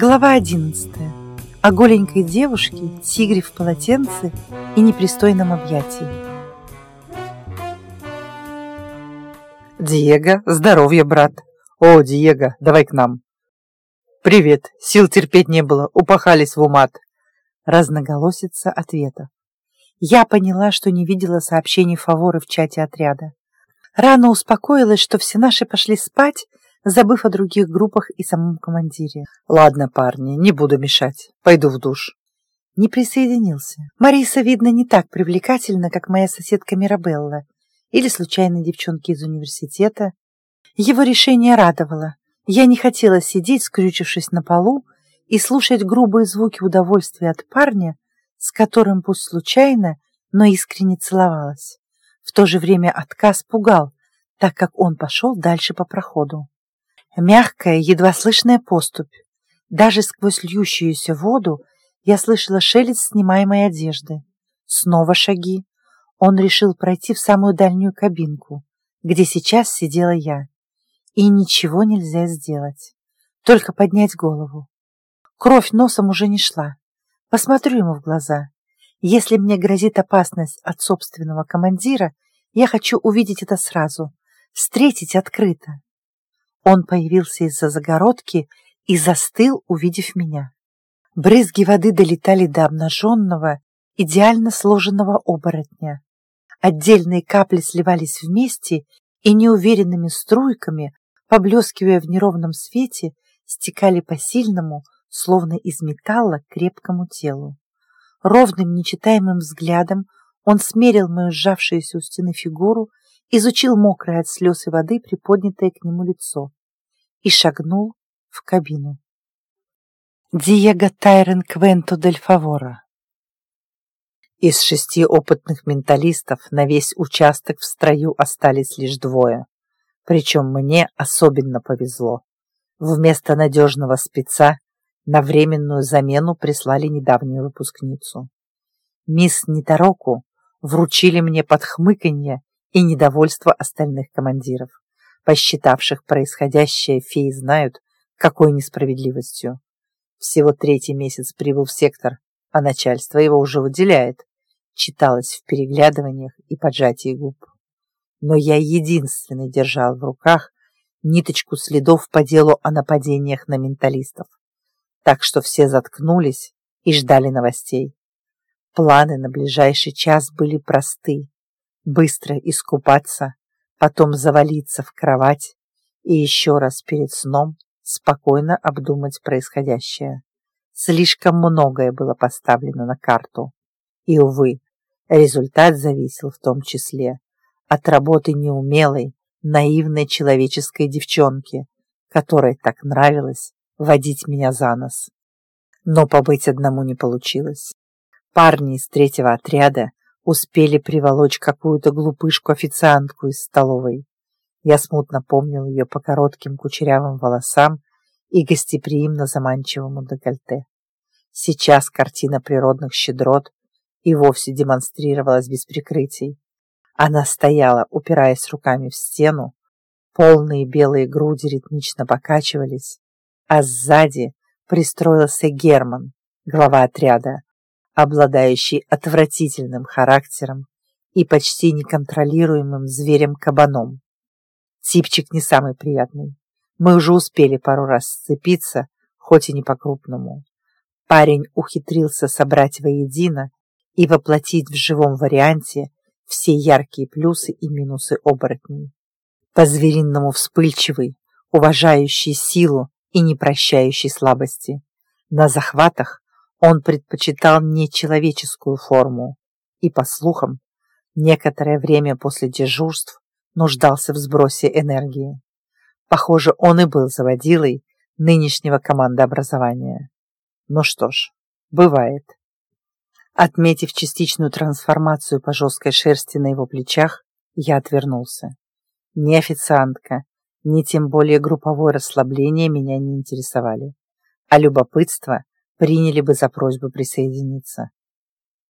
Глава 11. О голенькой девушке, тигре в полотенце и непристойном объятии. Диего, здоровье, брат. О, Диего, давай к нам. Привет, сил терпеть не было, упахались в умат. Разноголосица ответа. Я поняла, что не видела сообщений фаворы в чате отряда. Рано успокоилась, что все наши пошли спать, забыв о других группах и самом командире. Ладно, парни, не буду мешать. Пойду в душ. Не присоединился. Мариса, видно, не так привлекательна, как моя соседка Мирабелла или случайные девчонки из университета. Его решение радовало. Я не хотела сидеть, скрючившись на полу, и слушать грубые звуки удовольствия от парня, с которым пусть случайно, но искренне целовалась. В то же время отказ пугал, так как он пошел дальше по проходу. Мягкая, едва слышная поступь. Даже сквозь льющуюся воду я слышала шелест снимаемой одежды. Снова шаги. Он решил пройти в самую дальнюю кабинку, где сейчас сидела я. И ничего нельзя сделать. Только поднять голову. Кровь носом уже не шла. Посмотрю ему в глаза. Если мне грозит опасность от собственного командира, я хочу увидеть это сразу, встретить открыто. Он появился из-за загородки и застыл, увидев меня. Брызги воды долетали до обнаженного, идеально сложенного оборотня. Отдельные капли сливались вместе и неуверенными струйками, поблескивая в неровном свете, стекали по сильному, словно из металла, крепкому телу. Ровным, нечитаемым взглядом он смерил мою сжавшуюся у стены фигуру, изучил мокрое от слез и воды приподнятое к нему лицо и шагнул в кабину. Диего Тайрен Квенто дель Фавора. Из шести опытных менталистов на весь участок в строю остались лишь двое. Причем мне особенно повезло. Вместо надежного спеца на временную замену прислали недавнюю выпускницу. Мисс Нитароку вручили мне под хмыканье и недовольство остальных командиров посчитавших происходящее феи знают, какой несправедливостью. Всего третий месяц прибыл в сектор, а начальство его уже выделяет, читалось в переглядываниях и поджатии губ. Но я единственный держал в руках ниточку следов по делу о нападениях на менталистов. Так что все заткнулись и ждали новостей. Планы на ближайший час были просты. Быстро искупаться, потом завалиться в кровать и еще раз перед сном спокойно обдумать происходящее. Слишком многое было поставлено на карту. И, увы, результат зависел в том числе от работы неумелой, наивной человеческой девчонки, которой так нравилось водить меня за нос. Но побыть одному не получилось. Парни из третьего отряда успели приволочь какую-то глупышку-официантку из столовой. Я смутно помнил ее по коротким кучерявым волосам и гостеприимно заманчивому декольте. Сейчас картина природных щедрот и вовсе демонстрировалась без прикрытий. Она стояла, упираясь руками в стену, полные белые груди ритмично покачивались, а сзади пристроился Герман, глава отряда, обладающий отвратительным характером и почти неконтролируемым зверем-кабаном. Типчик не самый приятный. Мы уже успели пару раз сцепиться, хоть и не по-крупному. Парень ухитрился собрать воедино и воплотить в живом варианте все яркие плюсы и минусы оборотней. По-звериному вспыльчивый, уважающий силу и не прощающий слабости. На захватах он предпочитал нечеловеческую форму и, по слухам, некоторое время после дежурств нуждался в сбросе энергии. Похоже, он и был заводилой нынешнего командообразования. Ну что ж, бывает. Отметив частичную трансформацию по жесткой шерсти на его плечах, я отвернулся. Ни официантка, ни тем более групповое расслабление меня не интересовали, а любопытство приняли бы за просьбу присоединиться.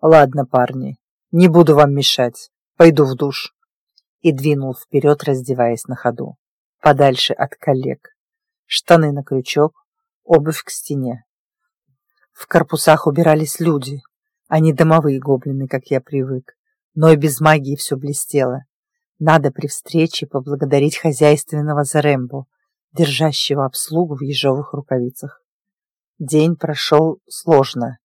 «Ладно, парни, не буду вам мешать, пойду в душ». И двинул вперед, раздеваясь на ходу, подальше от коллег. Штаны на крючок, обувь к стене. В корпусах убирались люди, а не домовые гоблины, как я привык. Но и без магии все блестело. Надо при встрече поблагодарить хозяйственного Зарембу, держащего обслугу в ежовых рукавицах. День прошел сложно.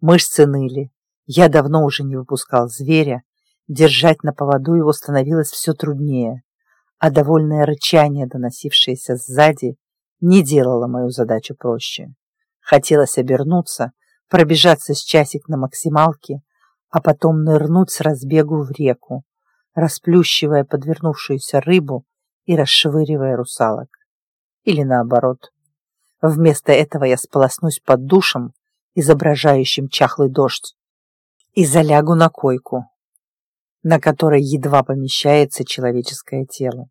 Мышцы ныли. Я давно уже не выпускал зверя. Держать на поводу его становилось все труднее, а довольное рычание, доносившееся сзади, не делало мою задачу проще. Хотелось обернуться, пробежаться с часик на максималке, а потом нырнуть с разбегу в реку, расплющивая подвернувшуюся рыбу и расшвыривая русалок. Или наоборот. Вместо этого я сполоснусь под душем, изображающим чахлый дождь, и залягу на койку, на которой едва помещается человеческое тело.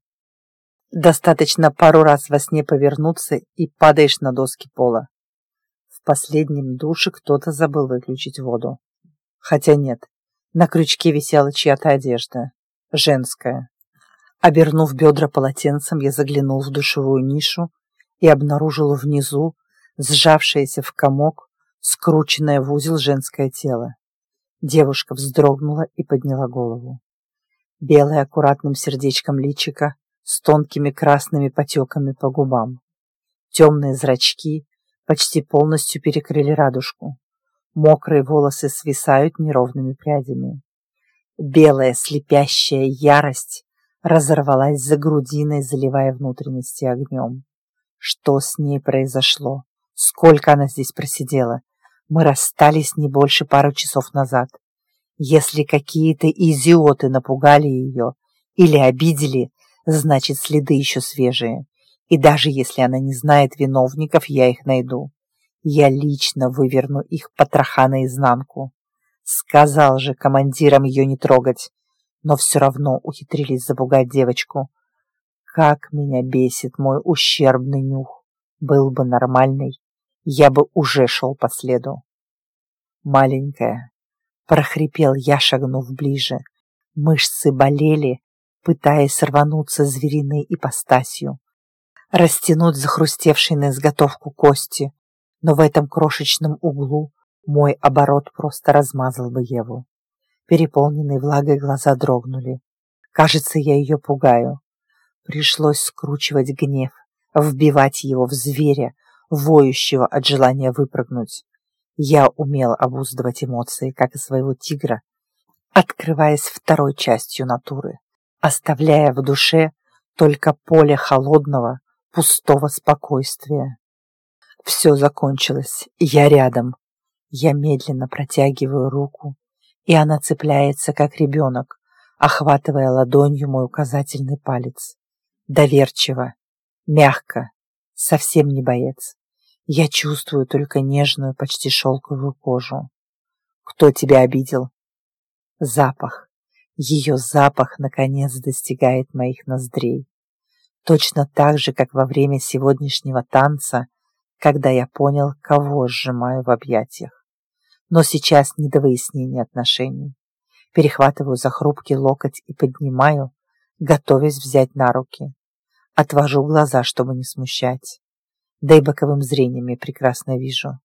Достаточно пару раз во сне повернуться и падаешь на доски пола. В последнем душе кто-то забыл выключить воду. Хотя нет, на крючке висела чья-то одежда, женская. Обернув бедра полотенцем, я заглянул в душевую нишу и обнаружил внизу сжавшееся в комок, скрученное в узел женское тело. Девушка вздрогнула и подняла голову. Белое аккуратным сердечком личика с тонкими красными потеками по губам. Темные зрачки почти полностью перекрыли радужку. Мокрые волосы свисают неровными прядями. Белая слепящая ярость разорвалась за грудиной, заливая внутренности огнем. Что с ней произошло? Сколько она здесь просидела? Мы расстались не больше пары часов назад. Если какие-то идиоты напугали ее или обидели, значит, следы еще свежие. И даже если она не знает виновников, я их найду. Я лично выверну их потроха наизнанку. Сказал же командирам ее не трогать, но все равно ухитрились запугать девочку. Как меня бесит мой ущербный нюх. Был бы нормальный, я бы уже шел по следу. Маленькая, прохрипел я, шагнув ближе. Мышцы болели, пытаясь рвануться звериной ипостасью, растянуть захрустевшие на изготовку кости, но в этом крошечном углу мой оборот просто размазал бы Еву. Переполненные влагой глаза дрогнули. Кажется, я ее пугаю. Пришлось скручивать гнев, вбивать его в зверя, воющего от желания выпрыгнуть. Я умел обуздывать эмоции, как и своего тигра, открываясь второй частью натуры, оставляя в душе только поле холодного, пустого спокойствия. Все закончилось, я рядом. Я медленно протягиваю руку, и она цепляется, как ребенок, охватывая ладонью мой указательный палец. Доверчиво, мягко, совсем не боец. Я чувствую только нежную, почти шелковую кожу. Кто тебя обидел? Запах. Ее запах, наконец, достигает моих ноздрей. Точно так же, как во время сегодняшнего танца, когда я понял, кого сжимаю в объятиях. Но сейчас не до выяснения отношений. Перехватываю за хрупкий локоть и поднимаю, готовясь взять на руки. Отвожу глаза, чтобы не смущать. Да и боковым зрением я прекрасно вижу.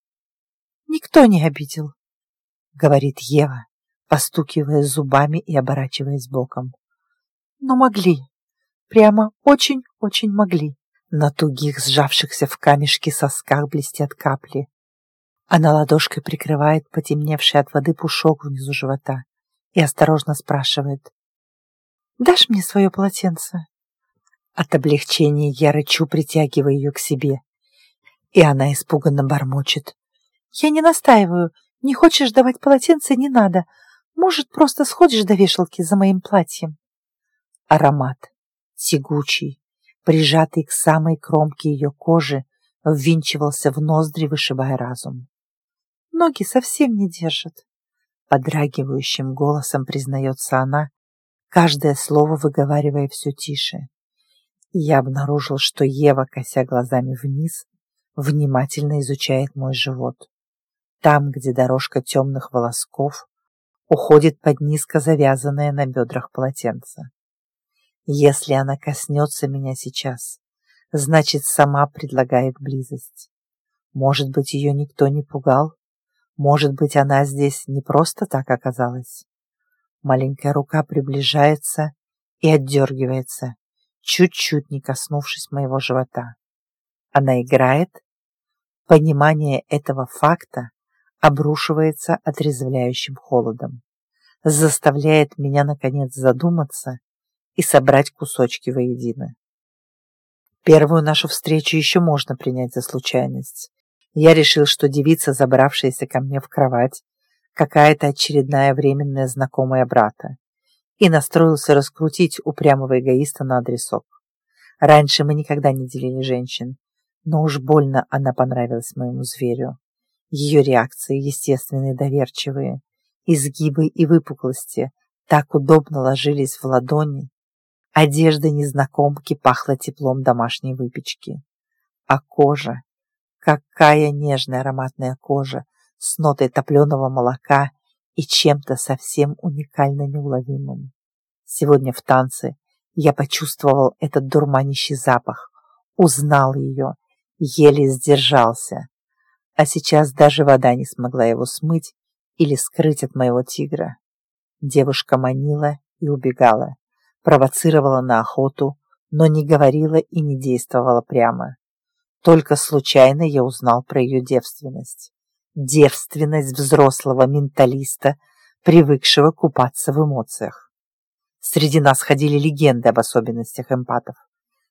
«Никто не обидел», — говорит Ева, постукивая зубами и оборачиваясь боком. «Но могли. Прямо очень-очень могли». На тугих, сжавшихся в камешки сосках блестят капли. Она ладошкой прикрывает потемневший от воды пушок внизу живота и осторожно спрашивает. «Дашь мне свое полотенце?» От облегчения я рычу, притягивая ее к себе. И она испуганно бормочет. «Я не настаиваю. Не хочешь давать полотенце, не надо. Может, просто сходишь до вешалки за моим платьем?» Аромат. Тягучий, прижатый к самой кромке ее кожи, ввинчивался в ноздри, вышибая разум. «Ноги совсем не держат», — подрагивающим голосом признается она, каждое слово выговаривая все тише я обнаружил, что Ева, кося глазами вниз, внимательно изучает мой живот. Там, где дорожка темных волосков уходит под низко завязанное на бедрах полотенце. Если она коснется меня сейчас, значит, сама предлагает близость. Может быть, ее никто не пугал? Может быть, она здесь не просто так оказалась? Маленькая рука приближается и отдергивается, чуть-чуть не коснувшись моего живота. Она играет. Понимание этого факта обрушивается отрезвляющим холодом, заставляет меня, наконец, задуматься и собрать кусочки воедино. Первую нашу встречу еще можно принять за случайность. Я решил, что девица, забравшаяся ко мне в кровать, какая-то очередная временная знакомая брата, и настроился раскрутить упрямого эгоиста на адресок. Раньше мы никогда не делили женщин, но уж больно она понравилась моему зверю. Ее реакции естественные, доверчивые, изгибы и выпуклости так удобно ложились в ладони. Одежда незнакомки пахла теплом домашней выпечки. А кожа, какая нежная ароматная кожа с нотой топленого молока и чем-то совсем уникально неуловимым. Сегодня в танце я почувствовал этот дурманящий запах, узнал ее еле сдержался. А сейчас даже вода не смогла его смыть или скрыть от моего тигра. Девушка манила и убегала, провоцировала на охоту, но не говорила и не действовала прямо. Только случайно я узнал про ее девственность. Девственность взрослого менталиста, привыкшего купаться в эмоциях. Среди нас ходили легенды об особенностях эмпатов.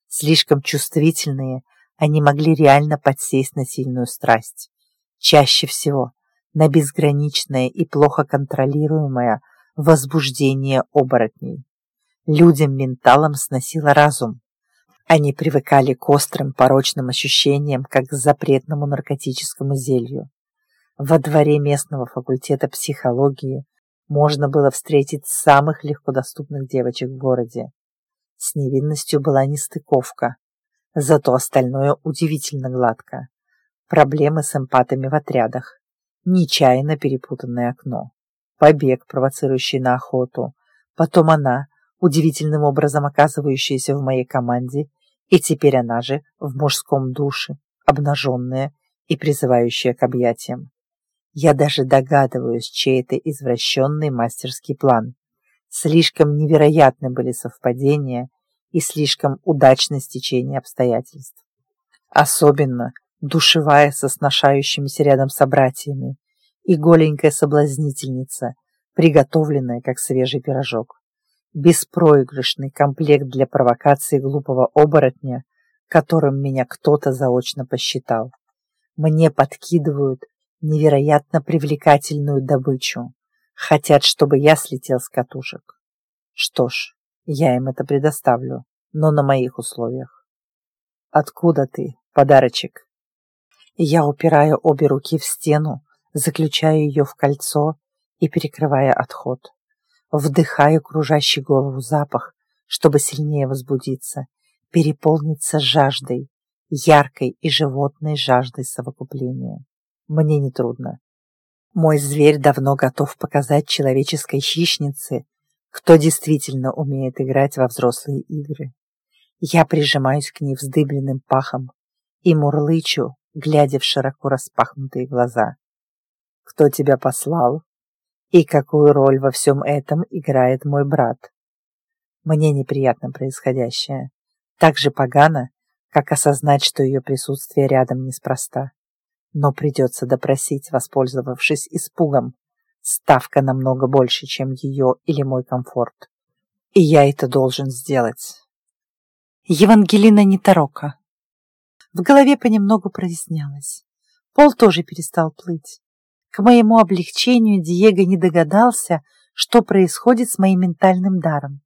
Слишком чувствительные, они могли реально подсесть на сильную страсть. Чаще всего на безграничное и плохо контролируемое возбуждение оборотней. Людям-менталам сносило разум. Они привыкали к острым порочным ощущениям, как к запретному наркотическому зелью. Во дворе местного факультета психологии можно было встретить самых легкодоступных девочек в городе. С невинностью была нестыковка. Зато остальное удивительно гладко. Проблемы с эмпатами в отрядах. Нечаянно перепутанное окно. Побег, провоцирующий на охоту. Потом она, удивительным образом оказывающаяся в моей команде, и теперь она же в мужском душе, обнаженная и призывающая к объятиям. Я даже догадываюсь, чей это извращенный мастерский план. Слишком невероятны были совпадения, и слишком удачное стечение обстоятельств. Особенно душевая со сношающимися рядом собратьями и голенькая соблазнительница, приготовленная, как свежий пирожок. Беспроигрышный комплект для провокации глупого оборотня, которым меня кто-то заочно посчитал. Мне подкидывают невероятно привлекательную добычу. Хотят, чтобы я слетел с катушек. Что ж, я им это предоставлю, но на моих условиях. Откуда ты, подарочек? Я упираю обе руки в стену, заключаю ее в кольцо и перекрывая отход. Вдыхаю кружащий голову запах, чтобы сильнее возбудиться, переполниться жаждой, яркой и животной жаждой совокупления. Мне нетрудно. Мой зверь давно готов показать человеческой хищнице, кто действительно умеет играть во взрослые игры. Я прижимаюсь к ней вздыбленным пахом и мурлычу, глядя в широко распахнутые глаза. Кто тебя послал? И какую роль во всем этом играет мой брат? Мне неприятно происходящее. Так же погано, как осознать, что ее присутствие рядом неспроста. Но придется допросить, воспользовавшись испугом, Ставка намного больше, чем ее или мой комфорт. И я это должен сделать. Евангелина Неторока. В голове понемногу прояснялось. Пол тоже перестал плыть. К моему облегчению Диего не догадался, что происходит с моим ментальным даром.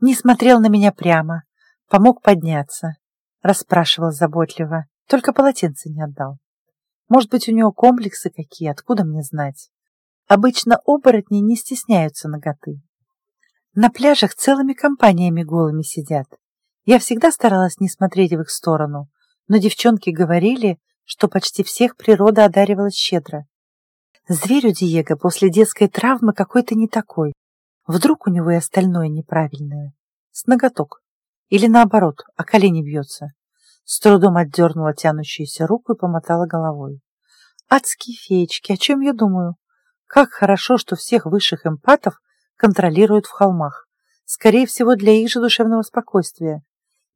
Не смотрел на меня прямо, помог подняться, расспрашивал заботливо, только полотенце не отдал. Может быть, у него комплексы какие, откуда мне знать? Обычно оборотни не стесняются ноготы. На пляжах целыми компаниями голыми сидят. Я всегда старалась не смотреть в их сторону, но девчонки говорили, что почти всех природа одаривала щедро. Зверь у Диего после детской травмы какой-то не такой. Вдруг у него и остальное неправильное. С ноготок. Или наоборот, о колени бьется. С трудом отдернула тянущуюся руку и помотала головой. Адские феечки, о чем я думаю? Как хорошо, что всех высших эмпатов контролируют в холмах. Скорее всего, для их же душевного спокойствия.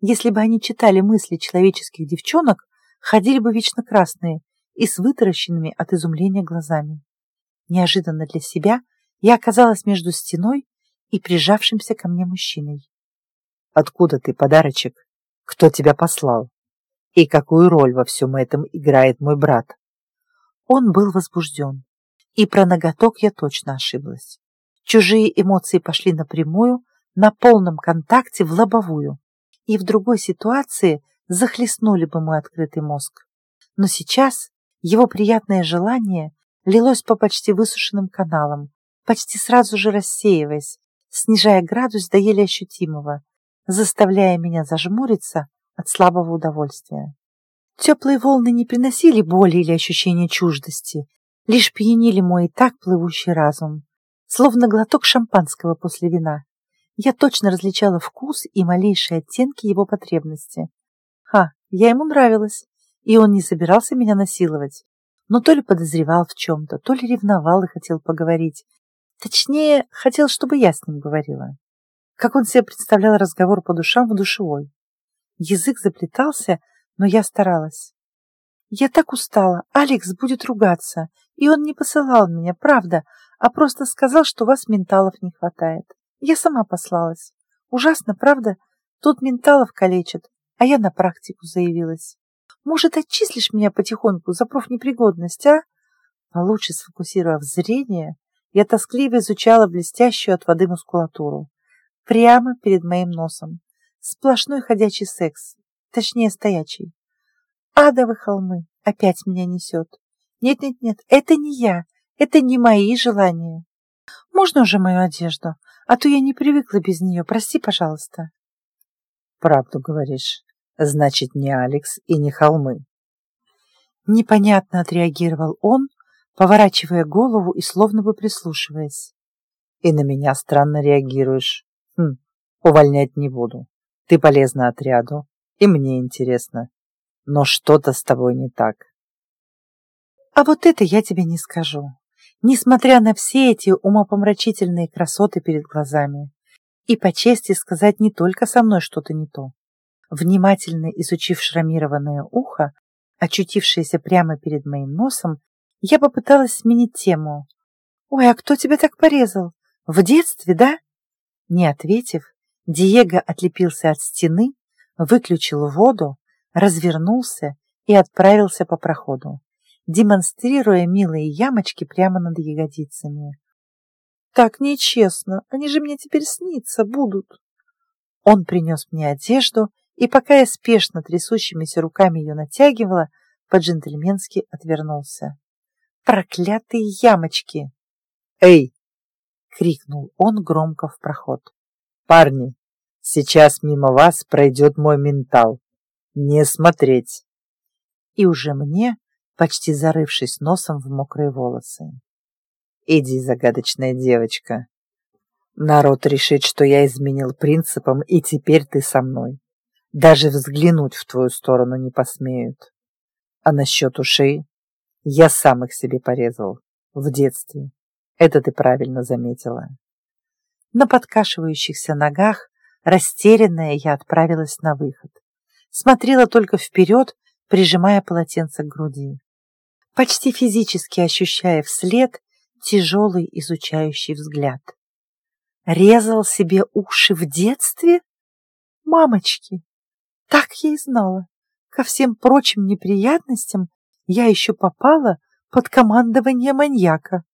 Если бы они читали мысли человеческих девчонок, ходили бы вечно красные и с вытаращенными от изумления глазами. Неожиданно для себя я оказалась между стеной и прижавшимся ко мне мужчиной. «Откуда ты, подарочек? Кто тебя послал? И какую роль во всем этом играет мой брат?» Он был возбужден, и про ноготок я точно ошиблась. Чужие эмоции пошли напрямую, на полном контакте в лобовую, и в другой ситуации захлестнули бы мой открытый мозг. Но сейчас его приятное желание лилось по почти высушенным каналам, почти сразу же рассеиваясь, снижая градус до еле ощутимого, заставляя меня зажмуриться от слабого удовольствия. Теплые волны не приносили боли или ощущения чуждости, лишь пьянили мой и так плывущий разум, словно глоток шампанского после вина. Я точно различала вкус и малейшие оттенки его потребности. Ха, я ему нравилась, и он не собирался меня насиловать, но то ли подозревал в чем-то, то ли ревновал и хотел поговорить. Точнее, хотел, чтобы я с ним говорила. Как он себе представлял разговор по душам в душевой. Язык заплетался, но я старалась. Я так устала, Алекс будет ругаться, и он не посылал меня, правда, а просто сказал, что у вас менталов не хватает. Я сама послалась. Ужасно, правда? Тут менталов калечат, а я на практику заявилась. Может, отчислишь меня потихоньку за профнепригодность, а? Получше сфокусировав зрение, я тоскливо изучала блестящую от воды мускулатуру. Прямо перед моим носом. Сплошной ходячий секс. Точнее, стоячий. Адовы холмы. Опять меня несет. Нет-нет-нет, это не я. Это не мои желания. Можно уже мою одежду? А то я не привыкла без нее. Прости, пожалуйста. Правду говоришь. Значит, не Алекс и не холмы. Непонятно отреагировал он, поворачивая голову и словно бы прислушиваясь. И на меня странно реагируешь. Хм, увольнять не буду. Ты полезна отряду, и мне интересно. Но что-то с тобой не так. А вот это я тебе не скажу. Несмотря на все эти умопомрачительные красоты перед глазами. И по чести сказать, не только со мной что-то не то. Внимательно изучив шрамированное ухо, очутившееся прямо перед моим носом, я попыталась сменить тему. «Ой, а кто тебя так порезал? В детстве, да?» Не ответив, Диего отлепился от стены, выключил воду, развернулся и отправился по проходу, демонстрируя милые ямочки прямо над ягодицами. «Так нечестно, они же мне теперь сниться будут!» Он принес мне одежду, и пока я спешно трясущимися руками ее натягивала, по-джентльменски отвернулся. «Проклятые ямочки!» «Эй!» — крикнул он громко в проход. «Парни, сейчас мимо вас пройдет мой ментал. Не смотреть!» И уже мне, почти зарывшись носом в мокрые волосы. «Иди, загадочная девочка. Народ решит, что я изменил принципам, и теперь ты со мной. Даже взглянуть в твою сторону не посмеют. А насчет ушей? Я сам их себе порезал. В детстве. Это ты правильно заметила. На подкашивающихся ногах, растерянная, я отправилась на выход. Смотрела только вперед, прижимая полотенце к груди. Почти физически ощущая вслед тяжелый изучающий взгляд. Резал себе уши в детстве? Мамочки! Так я и знала. Ко всем прочим неприятностям я еще попала под командование маньяка.